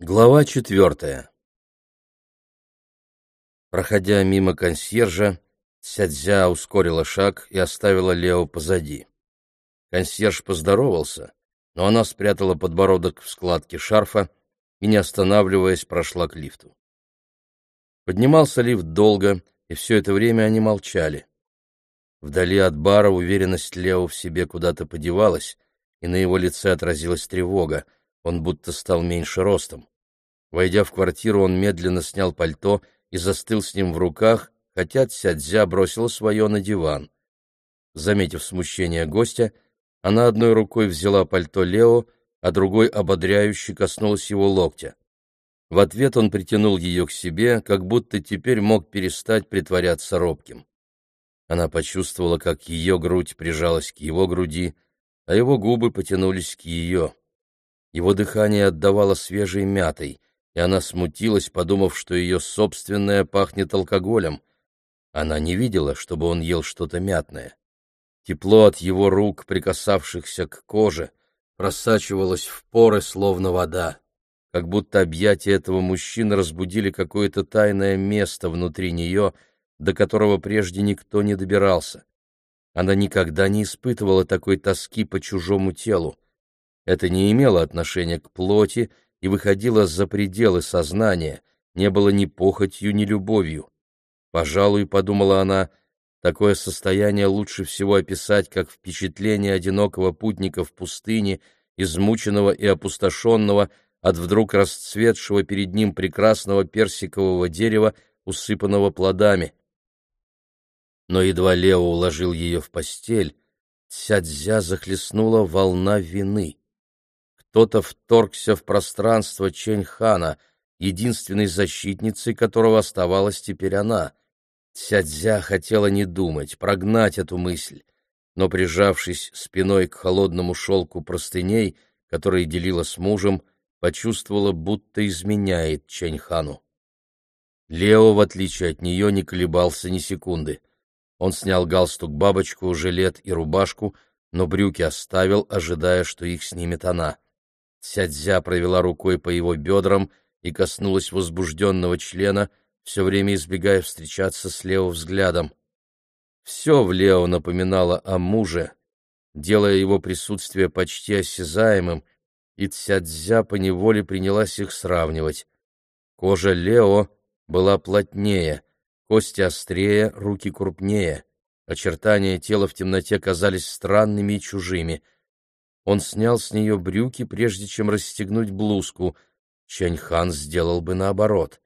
Глава четвертая Проходя мимо консьержа, Сядзя ускорила шаг и оставила Лео позади. Консьерж поздоровался, но она спрятала подбородок в складке шарфа и, не останавливаясь, прошла к лифту. Поднимался лифт долго, и все это время они молчали. Вдали от бара уверенность Лео в себе куда-то подевалась, и на его лице отразилась тревога, он будто стал меньше ростом. Войдя в квартиру, он медленно снял пальто и застыл с ним в руках, хотя Цядзя бросила свое на диван. Заметив смущение гостя, она одной рукой взяла пальто Лео, а другой ободряюще коснулась его локтя. В ответ он притянул ее к себе, как будто теперь мог перестать притворяться робким. Она почувствовала, как ее грудь прижалась к его груди, а его губы потянулись к ее. Его дыхание отдавало свежей мятой, и она смутилась, подумав, что ее собственное пахнет алкоголем. Она не видела, чтобы он ел что-то мятное. Тепло от его рук, прикасавшихся к коже, просачивалось в поры, словно вода, как будто объятия этого мужчины разбудили какое-то тайное место внутри нее, до которого прежде никто не добирался. Она никогда не испытывала такой тоски по чужому телу. Это не имело отношения к плоти и выходило за пределы сознания, не было ни похотью, ни любовью. Пожалуй, подумала она, такое состояние лучше всего описать как впечатление одинокого путника в пустыне, измученного и опустошенного от вдруг расцветшего перед ним прекрасного персикового дерева, усыпанного плодами. Но едва Лео уложил ее в постель, Цядзя захлестнула волна вины. Кто-то вторгся в пространство Чэньхана, единственной защитницей которого оставалась теперь она. Цядзя хотела не думать, прогнать эту мысль, но, прижавшись спиной к холодному шелку простыней, которые делила с мужем, почувствовала, будто изменяет Чэньхану. Лео, в отличие от нее, не колебался ни секунды. Он снял галстук-бабочку, жилет и рубашку, но брюки оставил, ожидая, что их снимет она. Сядзя провела рукой по его бедрам и коснулась возбужденного члена, все время избегая встречаться с Лео взглядом. Все в Лео напоминало о муже, делая его присутствие почти осязаемым, и Цядзя поневоле принялась их сравнивать. Кожа Лео была плотнее, кости острее, руки крупнее. Очертания тела в темноте казались странными и чужими — он снял с нее брюки, прежде чем расстегнуть блузку. Чаньхан сделал бы наоборот.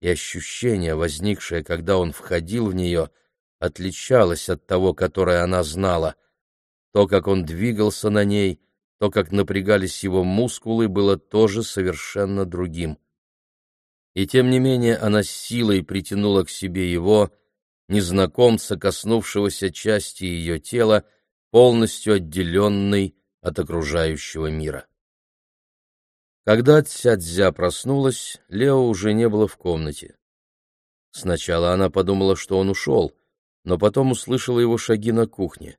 И ощущение, возникшее, когда он входил в нее, отличалось от того, которое она знала. То, как он двигался на ней, то, как напрягались его мускулы, было тоже совершенно другим. И тем не менее она силой притянула к себе его, незнакомца, коснувшегося части ее тела, полностью отделенной от окружающего мира. Когда Цядзя проснулась, Лео уже не было в комнате. Сначала она подумала, что он ушел, но потом услышала его шаги на кухне.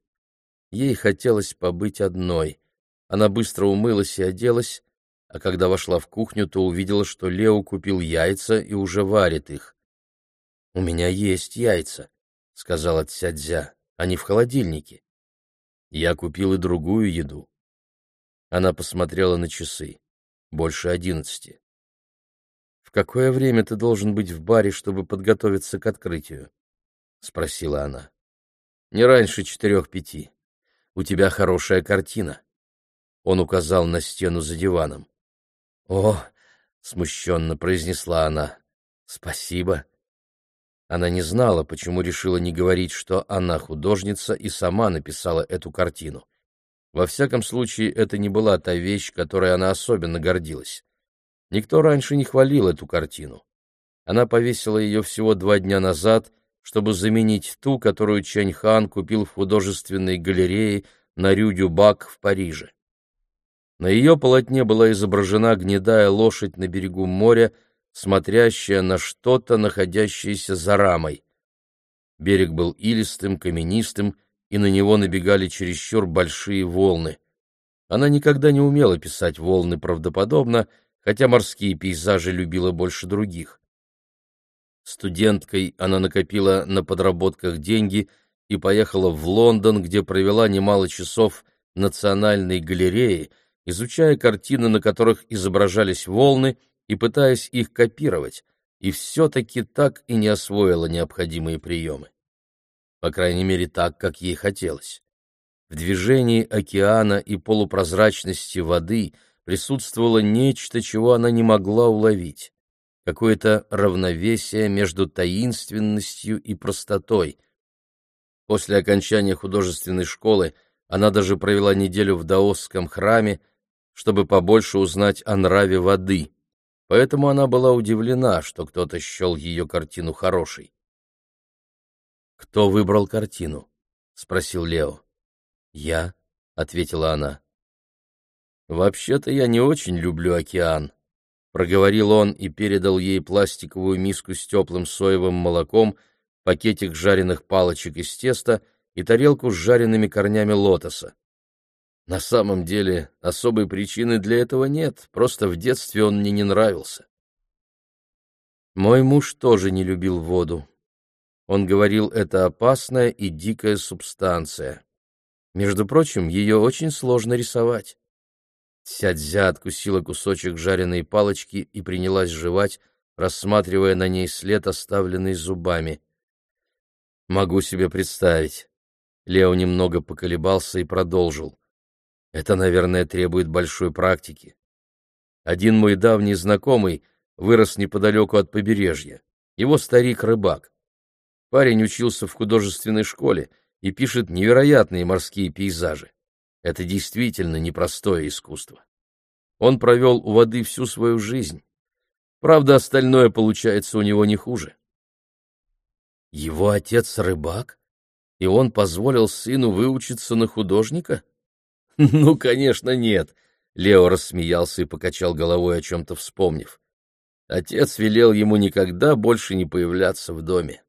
Ей хотелось побыть одной. Она быстро умылась и оделась, а когда вошла в кухню, то увидела, что Лео купил яйца и уже варит их. — У меня есть яйца, — сказала Цядзя, — они в холодильнике. Я купил и другую еду. Она посмотрела на часы. Больше одиннадцати. «В какое время ты должен быть в баре, чтобы подготовиться к открытию?» — спросила она. «Не раньше четырех-пяти. У тебя хорошая картина». Он указал на стену за диваном. «О!» — смущенно произнесла она. «Спасибо». Она не знала, почему решила не говорить, что она художница и сама написала эту картину. Во всяком случае, это не была та вещь, которой она особенно гордилась. Никто раньше не хвалил эту картину. Она повесила ее всего два дня назад, чтобы заменить ту, которую Чэнь Хан купил в художественной галерее на Рю-Дюбак в Париже. На ее полотне была изображена гнедая лошадь на берегу моря, смотрящая на что-то, находящееся за рамой. Берег был илистым, каменистым, и на него набегали чересчур большие волны. Она никогда не умела писать волны правдоподобно, хотя морские пейзажи любила больше других. Студенткой она накопила на подработках деньги и поехала в Лондон, где провела немало часов в Национальной галерее, изучая картины, на которых изображались волны, и пытаясь их копировать, и все-таки так и не освоила необходимые приемы. По крайней мере, так, как ей хотелось. В движении океана и полупрозрачности воды присутствовало нечто, чего она не могла уловить. Какое-то равновесие между таинственностью и простотой. После окончания художественной школы она даже провела неделю в даосском храме, чтобы побольше узнать о нраве воды. Поэтому она была удивлена, что кто-то счел ее картину хорошей. «Кто выбрал картину?» — спросил Лео. «Я», — ответила она. «Вообще-то я не очень люблю океан», — проговорил он и передал ей пластиковую миску с теплым соевым молоком, пакетик жареных палочек из теста и тарелку с жареными корнями лотоса. На самом деле особой причины для этого нет, просто в детстве он мне не нравился. Мой муж тоже не любил воду. Он говорил, это опасная и дикая субстанция. Между прочим, ее очень сложно рисовать. Сядзя откусила кусочек жареной палочки и принялась жевать, рассматривая на ней след, оставленный зубами. Могу себе представить. Лео немного поколебался и продолжил. Это, наверное, требует большой практики. Один мой давний знакомый вырос неподалеку от побережья. Его старик-рыбак. Парень учился в художественной школе и пишет невероятные морские пейзажи. Это действительно непростое искусство. Он провел у воды всю свою жизнь. Правда, остальное получается у него не хуже. Его отец рыбак, и он позволил сыну выучиться на художника? Ну, конечно, нет. Лео рассмеялся и покачал головой, о чем-то вспомнив. Отец велел ему никогда больше не появляться в доме.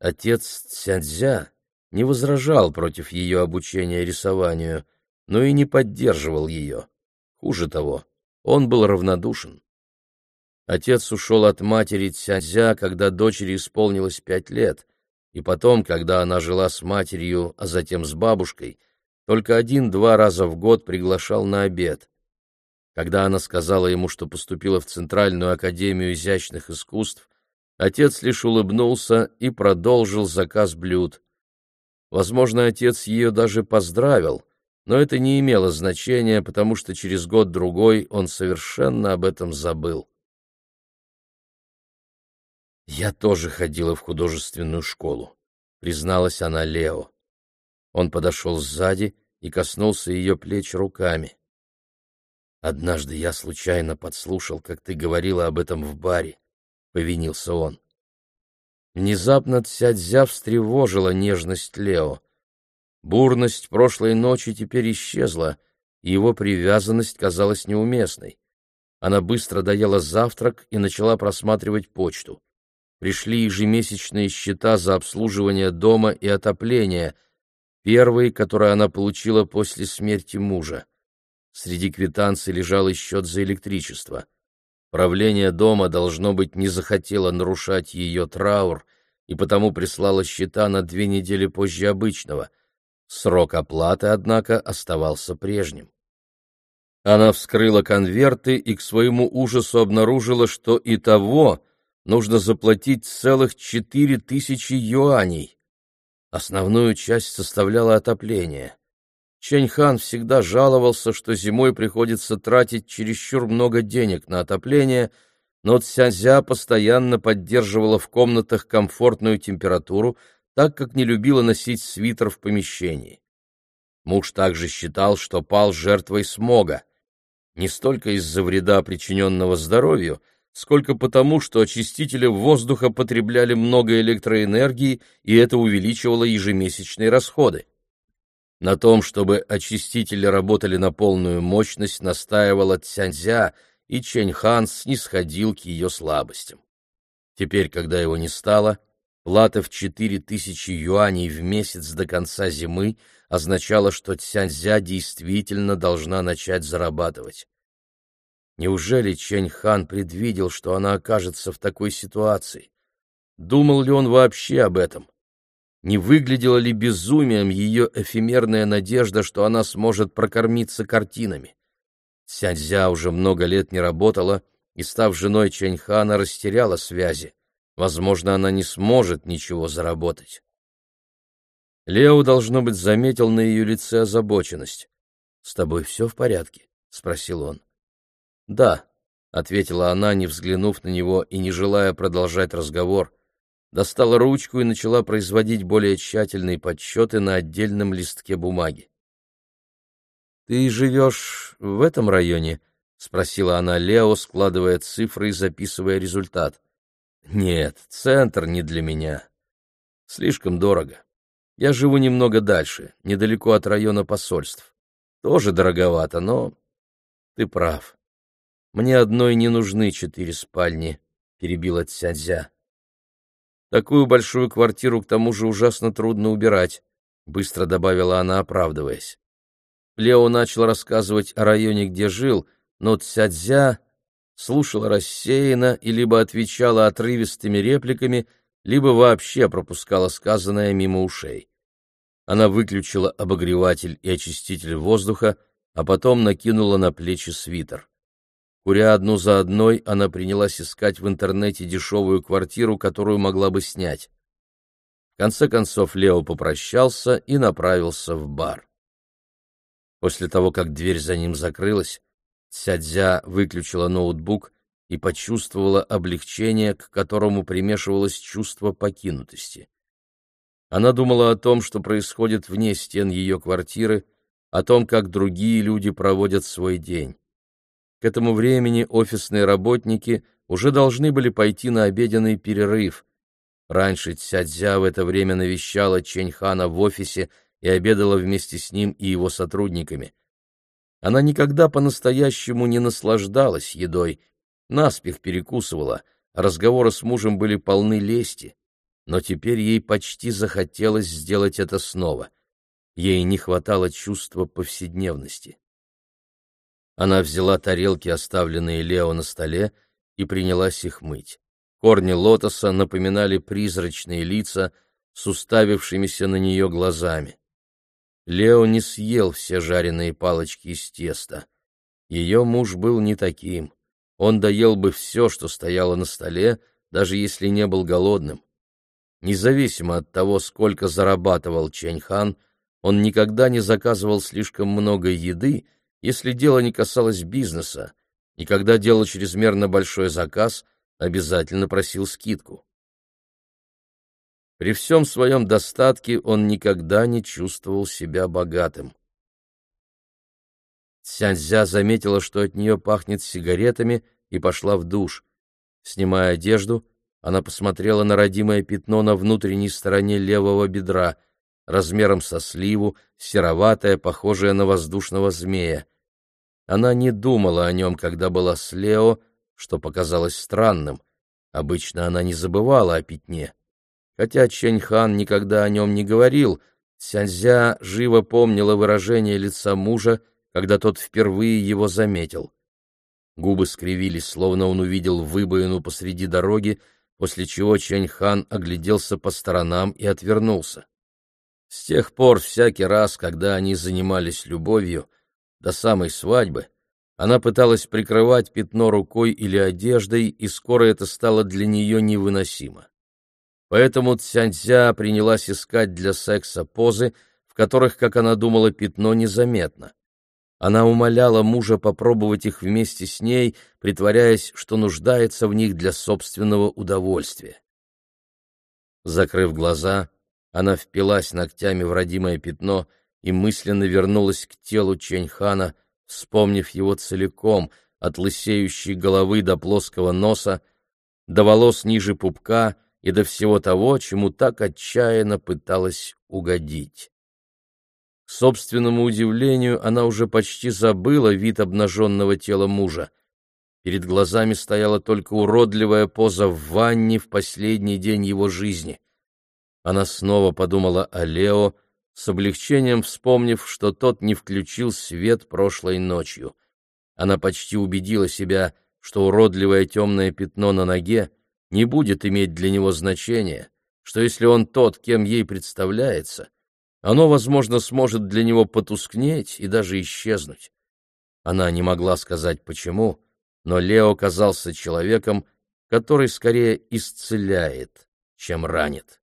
Отец Цянцзя не возражал против ее обучения рисованию, но и не поддерживал ее. Хуже того, он был равнодушен. Отец ушел от матери Цянцзя, когда дочери исполнилось пять лет, и потом, когда она жила с матерью, а затем с бабушкой, только один-два раза в год приглашал на обед. Когда она сказала ему, что поступила в Центральную академию изящных искусств, отец лишь улыбнулся и продолжил заказ блюд. Возможно, отец ее даже поздравил, но это не имело значения, потому что через год-другой он совершенно об этом забыл. «Я тоже ходила в художественную школу», — призналась она Лео. Он подошел сзади и коснулся ее плеч руками. «Однажды я случайно подслушал, как ты говорила об этом в баре», — повинился он. Внезапно Цядзя встревожила нежность Лео. Бурность прошлой ночи теперь исчезла, и его привязанность казалась неуместной. Она быстро доела завтрак и начала просматривать почту. Пришли ежемесячные счета за обслуживание дома и отопление, первые, которые она получила после смерти мужа. Среди квитанций лежал и счет за электричество. Правление дома, должно быть, не захотело нарушать ее траур и потому прислало счета на две недели позже обычного. Срок оплаты, однако, оставался прежним. Она вскрыла конверты и к своему ужасу обнаружила, что и того нужно заплатить целых четыре тысячи юаней. Основную часть составляло отопление. Чэньхан всегда жаловался, что зимой приходится тратить чересчур много денег на отопление, но Цянзя постоянно поддерживала в комнатах комфортную температуру, так как не любила носить свитер в помещении. Муж также считал, что пал жертвой смога, не столько из-за вреда, причиненного здоровью, сколько потому, что очистители воздуха потребляли много электроэнергии, и это увеличивало ежемесячные расходы. На том, чтобы очистители работали на полную мощность, настаивала Цянзя, и Чэнь Хан снисходил к ее слабостям. Теперь, когда его не стало, плата в четыре тысячи юаней в месяц до конца зимы означала, что Цянзя действительно должна начать зарабатывать. Неужели Чэнь Хан предвидел, что она окажется в такой ситуации? Думал ли он вообще об этом? Не выглядела ли безумием ее эфемерная надежда, что она сможет прокормиться картинами? Сяньзя уже много лет не работала, и, став женой Чэньхана, растеряла связи. Возможно, она не сможет ничего заработать. Лео, должно быть, заметил на ее лице озабоченность. — С тобой все в порядке? — спросил он. — Да, — ответила она, не взглянув на него и не желая продолжать разговор, достала ручку и начала производить более тщательные подсчеты на отдельном листке бумаги. «Ты живешь в этом районе?» — спросила она Лео, складывая цифры и записывая результат. «Нет, центр не для меня. Слишком дорого. Я живу немного дальше, недалеко от района посольств. Тоже дороговато, но ты прав. Мне одной не нужны четыре спальни», — перебила Цянзя. Такую большую квартиру к тому же ужасно трудно убирать, быстро добавила она, оправдываясь. Лео начал рассказывать о районе, где жил, но Цядзя слушала рассеянно и либо отвечала отрывистыми репликами, либо вообще пропускала сказанное мимо ушей. Она выключила обогреватель и очиститель воздуха, а потом накинула на плечи свитер. Куря одну за одной, она принялась искать в интернете дешевую квартиру, которую могла бы снять. В конце концов Лео попрощался и направился в бар. После того, как дверь за ним закрылась, Цядзя выключила ноутбук и почувствовала облегчение, к которому примешивалось чувство покинутости. Она думала о том, что происходит вне стен ее квартиры, о том, как другие люди проводят свой день. К этому времени офисные работники уже должны были пойти на обеденный перерыв. Раньше Цядзя в это время навещала Ченьхана в офисе и обедала вместе с ним и его сотрудниками. Она никогда по-настоящему не наслаждалась едой, наспех перекусывала, разговоры с мужем были полны лести, но теперь ей почти захотелось сделать это снова. Ей не хватало чувства повседневности. Она взяла тарелки, оставленные Лео на столе, и принялась их мыть. Корни лотоса напоминали призрачные лица с уставившимися на нее глазами. Лео не съел все жареные палочки из теста. Ее муж был не таким. Он доел бы все, что стояло на столе, даже если не был голодным. Независимо от того, сколько зарабатывал Чэньхан, он никогда не заказывал слишком много еды, если дело не касалось бизнеса, и когда делал чрезмерно большой заказ, обязательно просил скидку. При всем своем достатке он никогда не чувствовал себя богатым. Сяньзя заметила, что от нее пахнет сигаретами, и пошла в душ. Снимая одежду, она посмотрела на родимое пятно на внутренней стороне левого бедра размером со сливу, сероватая, похожая на воздушного змея. Она не думала о нем, когда была с Лео, что показалось странным. Обычно она не забывала о пятне. Хотя Чэньхан никогда о нем не говорил, Цянзя живо помнила выражение лица мужа, когда тот впервые его заметил. Губы скривились, словно он увидел выбоину посреди дороги, после чего Чэньхан огляделся по сторонам и отвернулся. С тех пор всякий раз, когда они занимались любовью, до самой свадьбы, она пыталась прикрывать пятно рукой или одеждой, и скоро это стало для нее невыносимо. Поэтому Цяньцзя принялась искать для секса позы, в которых, как она думала, пятно незаметно. Она умоляла мужа попробовать их вместе с ней, притворяясь, что нуждается в них для собственного удовольствия. Закрыв глаза, она впилась ногтями в родимое пятно и мысленно вернулась к телу Ченьхана, вспомнив его целиком, от лысеющей головы до плоского носа, до волос ниже пупка и до всего того, чему так отчаянно пыталась угодить. К собственному удивлению, она уже почти забыла вид обнаженного тела мужа. Перед глазами стояла только уродливая поза в ванне в последний день его жизни. Она снова подумала о Лео, с облегчением вспомнив, что тот не включил свет прошлой ночью. Она почти убедила себя, что уродливое темное пятно на ноге не будет иметь для него значения, что если он тот, кем ей представляется, оно, возможно, сможет для него потускнеть и даже исчезнуть. Она не могла сказать почему, но Лео казался человеком, который скорее исцеляет, чем ранит.